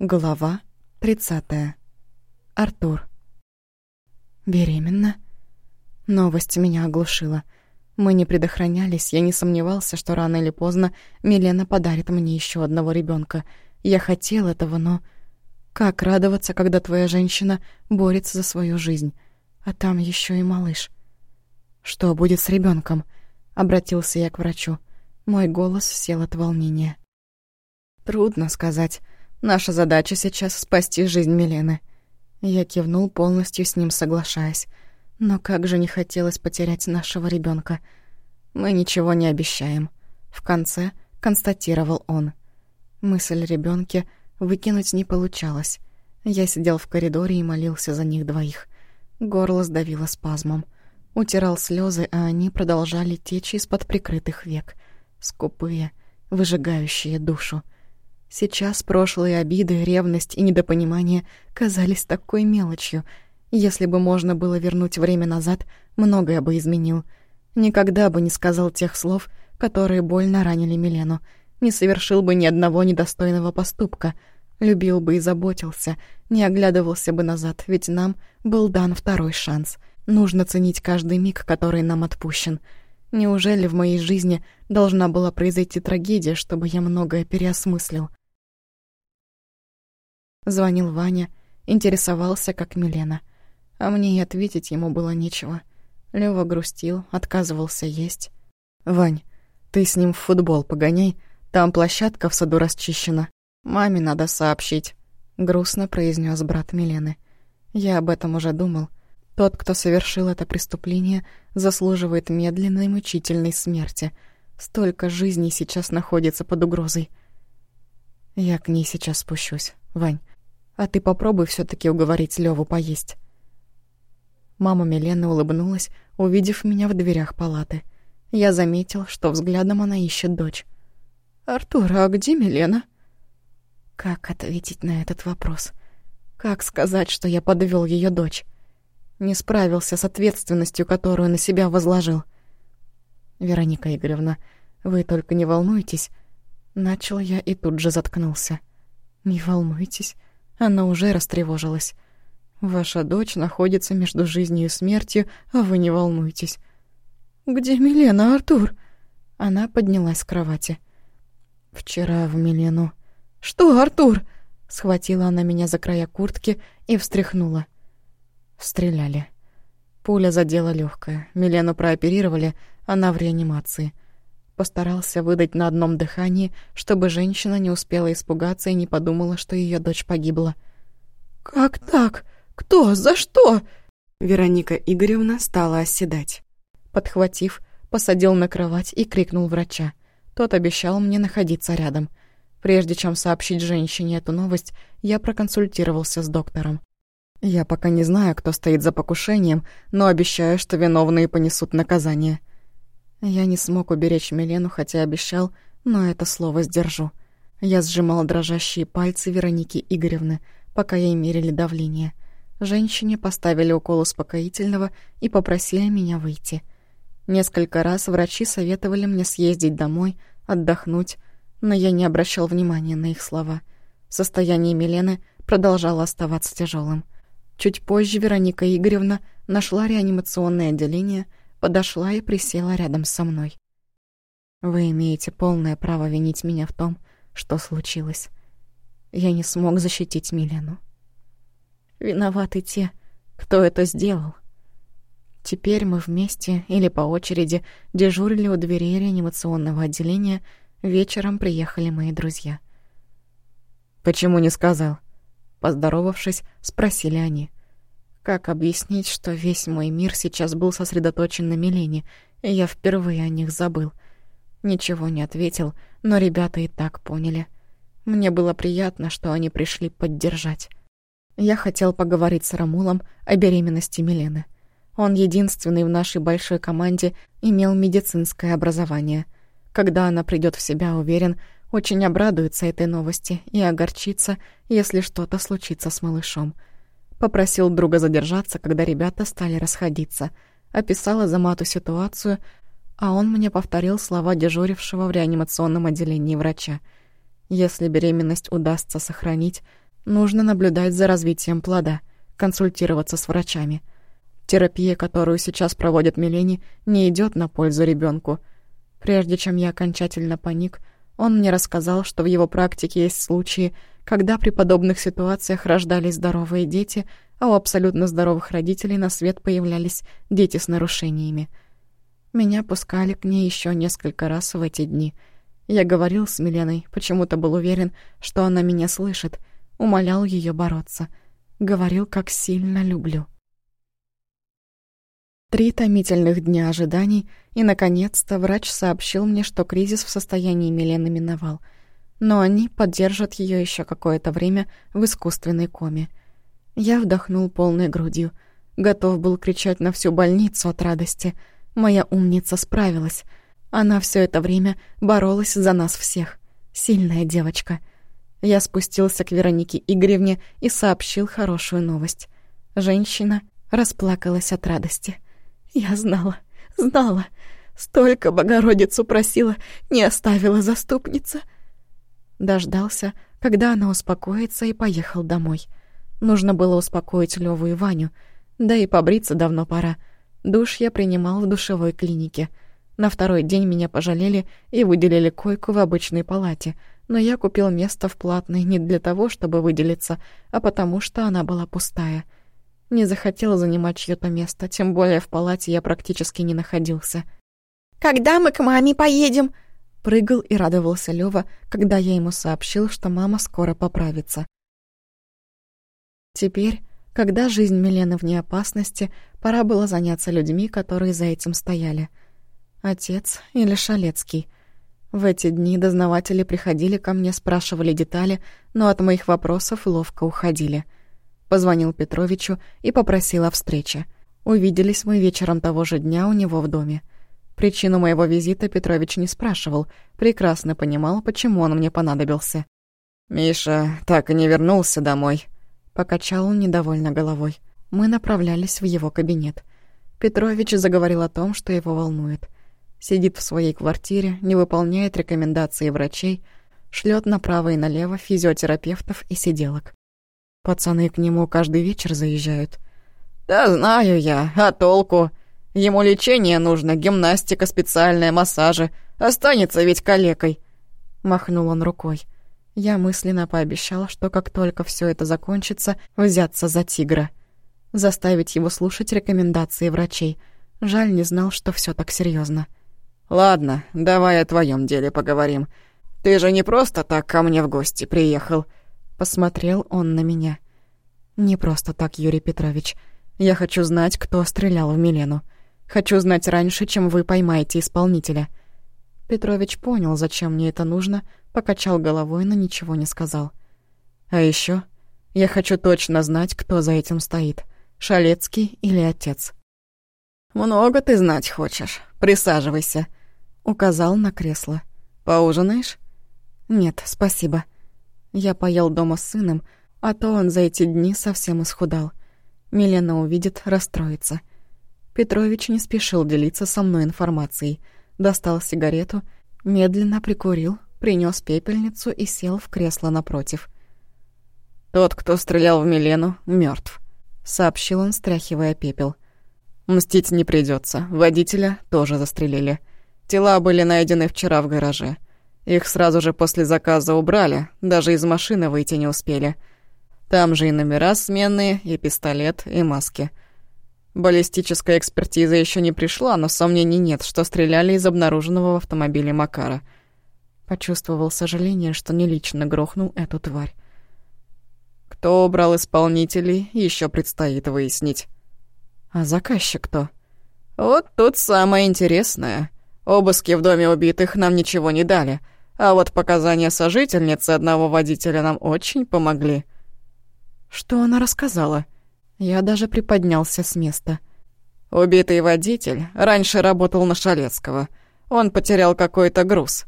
Глава 30. Артур. Беременна? Новость меня оглушила. Мы не предохранялись, я не сомневался, что рано или поздно Милена подарит мне еще одного ребенка. Я хотел этого, но... Как радоваться, когда твоя женщина борется за свою жизнь? А там еще и малыш. Что будет с ребенком? Обратился я к врачу. Мой голос сел от волнения. Трудно сказать. Наша задача сейчас — спасти жизнь Милены». Я кивнул, полностью с ним соглашаясь. Но как же не хотелось потерять нашего ребенка. Мы ничего не обещаем. В конце констатировал он. Мысль ребенке выкинуть не получалось. Я сидел в коридоре и молился за них двоих. Горло сдавило спазмом. Утирал слезы, а они продолжали течь из-под прикрытых век. Скупые, выжигающие душу. Сейчас прошлые обиды, ревность и недопонимание казались такой мелочью. Если бы можно было вернуть время назад, многое бы изменил. Никогда бы не сказал тех слов, которые больно ранили Милену. Не совершил бы ни одного недостойного поступка. Любил бы и заботился, не оглядывался бы назад, ведь нам был дан второй шанс. Нужно ценить каждый миг, который нам отпущен. Неужели в моей жизни должна была произойти трагедия, чтобы я многое переосмыслил? Звонил Ваня, интересовался, как Милена. А мне и ответить ему было нечего. Лёва грустил, отказывался есть. «Вань, ты с ним в футбол погоняй, там площадка в саду расчищена. Маме надо сообщить», — грустно произнес брат Милены. «Я об этом уже думал. Тот, кто совершил это преступление, заслуживает медленной мучительной смерти. Столько жизней сейчас находится под угрозой. Я к ней сейчас спущусь. Вань, а ты попробуй все таки уговорить Леву поесть». Мама Милены улыбнулась, увидев меня в дверях палаты. Я заметил, что взглядом она ищет дочь. «Артур, а где Милена?» Как ответить на этот вопрос? Как сказать, что я подвел ее дочь? Не справился с ответственностью, которую на себя возложил. «Вероника Игоревна, вы только не волнуйтесь». Начал я и тут же заткнулся. «Не волнуйтесь. Она уже растревожилась. «Ваша дочь находится между жизнью и смертью, а вы не волнуйтесь». «Где Милена, Артур?» Она поднялась с кровати. «Вчера в Милену». «Что, Артур?» Схватила она меня за края куртки и встряхнула. Стреляли. Пуля задела легкое. Милену прооперировали, она в реанимации. Постарался выдать на одном дыхании, чтобы женщина не успела испугаться и не подумала, что ее дочь погибла. «Как так? Кто? За что?» Вероника Игоревна стала оседать. Подхватив, посадил на кровать и крикнул врача. Тот обещал мне находиться рядом. Прежде чем сообщить женщине эту новость, я проконсультировался с доктором. Я пока не знаю, кто стоит за покушением, но обещаю, что виновные понесут наказание. Я не смог уберечь Милену, хотя обещал, но это слово сдержу. Я сжимал дрожащие пальцы Вероники Игоревны, пока ей мерили давление. Женщине поставили укол успокоительного и попросили меня выйти. Несколько раз врачи советовали мне съездить домой, отдохнуть, но я не обращал внимания на их слова. Состояние Милены продолжало оставаться тяжелым. Чуть позже Вероника Игоревна нашла реанимационное отделение — подошла и присела рядом со мной. «Вы имеете полное право винить меня в том, что случилось. Я не смог защитить Милену. Виноваты те, кто это сделал. Теперь мы вместе или по очереди дежурили у дверей реанимационного отделения, вечером приехали мои друзья. «Почему не сказал?» Поздоровавшись, спросили они. Как объяснить, что весь мой мир сейчас был сосредоточен на Милене, и я впервые о них забыл? Ничего не ответил, но ребята и так поняли. Мне было приятно, что они пришли поддержать. Я хотел поговорить с Рамулом о беременности Милены. Он единственный в нашей большой команде имел медицинское образование. Когда она придет в себя, уверен, очень обрадуется этой новости и огорчится, если что-то случится с малышом — Попросил друга задержаться, когда ребята стали расходиться. Описала Замату ситуацию, а он мне повторил слова дежурившего в реанимационном отделении врача. Если беременность удастся сохранить, Нужно наблюдать за развитием плода, консультироваться с врачами. Терапия, которую сейчас проводит Милени, не идет на пользу ребенку. Прежде чем я окончательно паник, он мне рассказал, что в его практике есть случаи, когда при подобных ситуациях рождались здоровые дети, а у абсолютно здоровых родителей на свет появлялись дети с нарушениями. Меня пускали к ней еще несколько раз в эти дни. Я говорил с Миленой, почему-то был уверен, что она меня слышит, умолял ее бороться. Говорил, как сильно люблю. Три томительных дня ожиданий, и, наконец-то, врач сообщил мне, что кризис в состоянии Милены миновал — но они поддержат ее еще какое-то время в искусственной коме. Я вдохнул полной грудью. Готов был кричать на всю больницу от радости. Моя умница справилась. Она все это время боролась за нас всех. Сильная девочка. Я спустился к Веронике Игоревне и сообщил хорошую новость. Женщина расплакалась от радости. Я знала, знала. Столько Богородицу просила, не оставила заступница — Дождался, когда она успокоится, и поехал домой. Нужно было успокоить Леву и Ваню. Да и побриться давно пора. Душ я принимал в душевой клинике. На второй день меня пожалели и выделили койку в обычной палате, но я купил место в платной не для того, чтобы выделиться, а потому что она была пустая. Не захотел занимать чьё-то место, тем более в палате я практически не находился. «Когда мы к маме поедем?» Прыгал и радовался Лёва, когда я ему сообщил, что мама скоро поправится. Теперь, когда жизнь Милены вне опасности, пора было заняться людьми, которые за этим стояли. Отец или Шалецкий. В эти дни дознаватели приходили ко мне, спрашивали детали, но от моих вопросов ловко уходили. Позвонил Петровичу и попросил о встрече. Увиделись мы вечером того же дня у него в доме. Причину моего визита Петрович не спрашивал, прекрасно понимал, почему он мне понадобился. «Миша так и не вернулся домой», — покачал он недовольно головой. Мы направлялись в его кабинет. Петрович заговорил о том, что его волнует. Сидит в своей квартире, не выполняет рекомендации врачей, шлет направо и налево физиотерапевтов и сиделок. Пацаны к нему каждый вечер заезжают. «Да знаю я, а толку? Ему лечение нужно, гимнастика специальная, массажи. Останется ведь калекой». Махнул он рукой. Я мысленно пообещала, что как только все это закончится, взяться за тигра. Заставить его слушать рекомендации врачей. Жаль, не знал, что все так серьезно. «Ладно, давай о твоем деле поговорим. Ты же не просто так ко мне в гости приехал». Посмотрел он на меня. «Не просто так, Юрий Петрович. Я хочу знать, кто стрелял в Милену. Хочу знать раньше, чем вы поймаете исполнителя». Петрович понял, зачем мне это нужно, покачал головой, но ничего не сказал. «А еще я хочу точно знать, кто за этим стоит, Шалецкий или отец». «Много ты знать хочешь. Присаживайся», — указал на кресло. «Поужинаешь?» «Нет, спасибо. Я поел дома с сыном, а то он за эти дни совсем исхудал. Милена увидит, расстроится. Петрович не спешил делиться со мной информацией. Достал сигарету, медленно прикурил, принес пепельницу и сел в кресло напротив. «Тот, кто стрелял в Милену, мертв, сообщил он, стряхивая пепел. «Мстить не придется. Водителя тоже застрелили. Тела были найдены вчера в гараже. Их сразу же после заказа убрали, даже из машины выйти не успели. Там же и номера сменные, и пистолет, и маски». Баллистическая экспертиза еще не пришла, но сомнений нет, что стреляли из обнаруженного в автомобиле Макара. Почувствовал сожаление, что не лично грохнул эту тварь. Кто убрал исполнителей, еще предстоит выяснить. А заказчик кто? Вот тут самое интересное. Обыски в доме убитых нам ничего не дали, а вот показания сожительницы одного водителя нам очень помогли. Что она рассказала? — я даже приподнялся с места. Убитый водитель раньше работал на Шалецкого. Он потерял какой-то груз.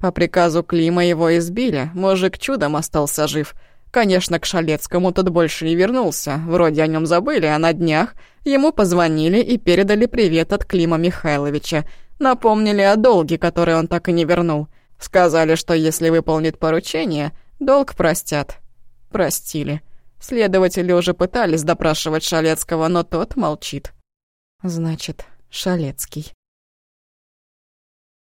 По приказу Клима его избили, мужик чудом остался жив. Конечно, к Шалецкому тот больше не вернулся, вроде о нем забыли, а на днях ему позвонили и передали привет от Клима Михайловича. Напомнили о долге, который он так и не вернул. Сказали, что если выполнит поручение, долг простят. Простили. Следователи уже пытались допрашивать Шалецкого, но тот молчит. Значит, Шалецкий.